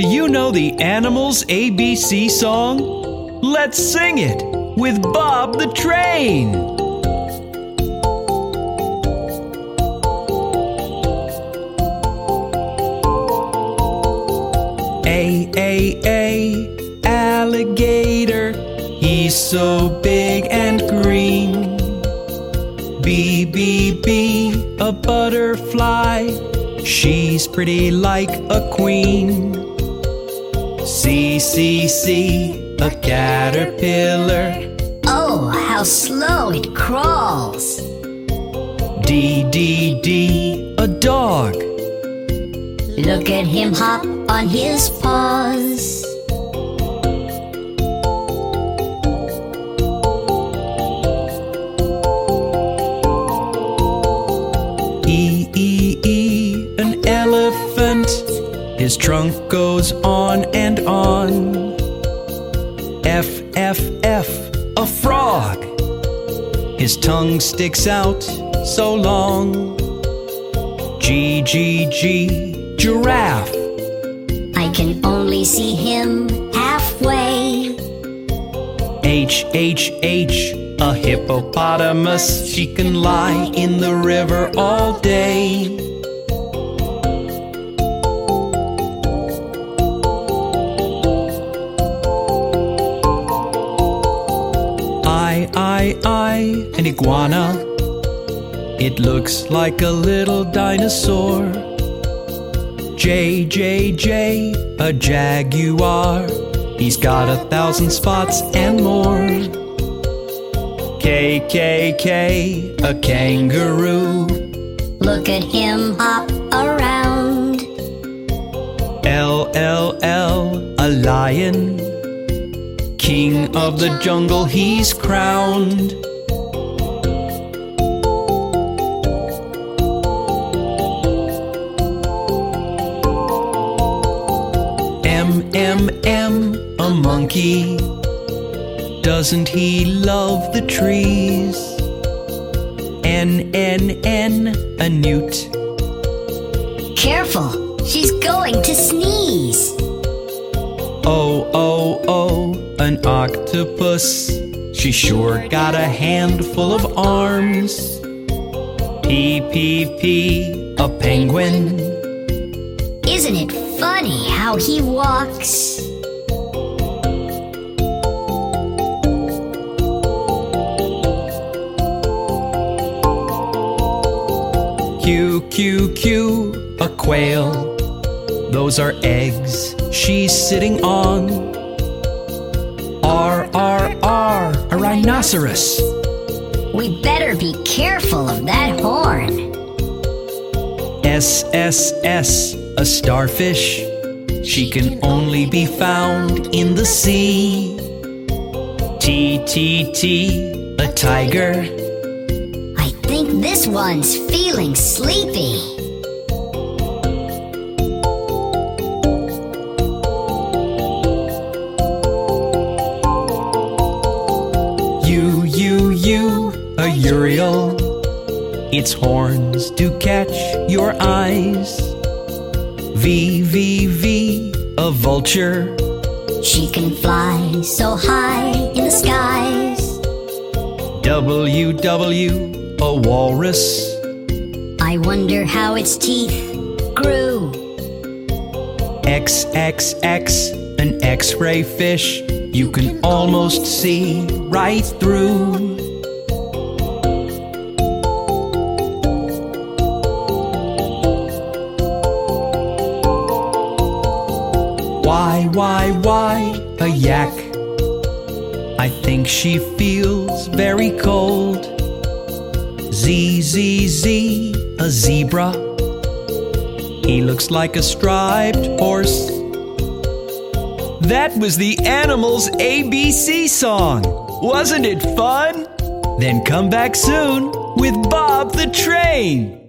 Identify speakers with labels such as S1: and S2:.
S1: Do you know the Animals ABC song? Let's sing it with Bob the Train. A, A, A, alligator. He's so big and green. B, B, B, a butterfly. She's pretty like a queen. C, C, C, a caterpillar.
S2: Oh, how slow it crawls.
S1: D, D, D, a dog.
S2: Look at him hop on his paws.
S1: His trunk goes on and on. F, F, F, a frog. His tongue sticks out so long. G, G, G, giraffe.
S2: I can only see him halfway.
S1: H, H, H, a hippopotamus. She can lie in the river all day. An iguana. It looks like a little dinosaur. J, J, J, a jaguar. He's got a thousand spots and more. K, K, K, a kangaroo.
S2: Look at him hop around.
S1: L, L, L, a lion. King of the jungle, he's crowned. A monkey. Doesn't he love the trees? N, N, N, a newt.
S2: Careful, she's going to sneeze.
S1: Oh, oh, oh, an octopus. She sure got a handful of arms. P, P, P, a penguin.
S2: Isn't it funny how he walks?
S1: Q, Q, Q, a quail. Those are eggs she's sitting on. R, R, R, a rhinoceros.
S2: We better be careful of that horn.
S1: S, S, S, a starfish. She can only be found in the sea. T, T, T, a tiger.
S2: This one's feeling sleepy.
S1: U, U, U, a urial. Its horns do catch your eyes. V, V, V, a vulture.
S2: She can fly so high in the skies.
S1: W, W, a walrus.
S2: I wonder how its teeth grew.
S1: X, X, X, an X ray fish. You can almost see right through. Why, why, why, a yak? I think she feels very cold. Z, Z, Z, a zebra. He looks like a striped horse. That was the Animals ABC song. Wasn't it fun? Then come back soon with Bob the Train.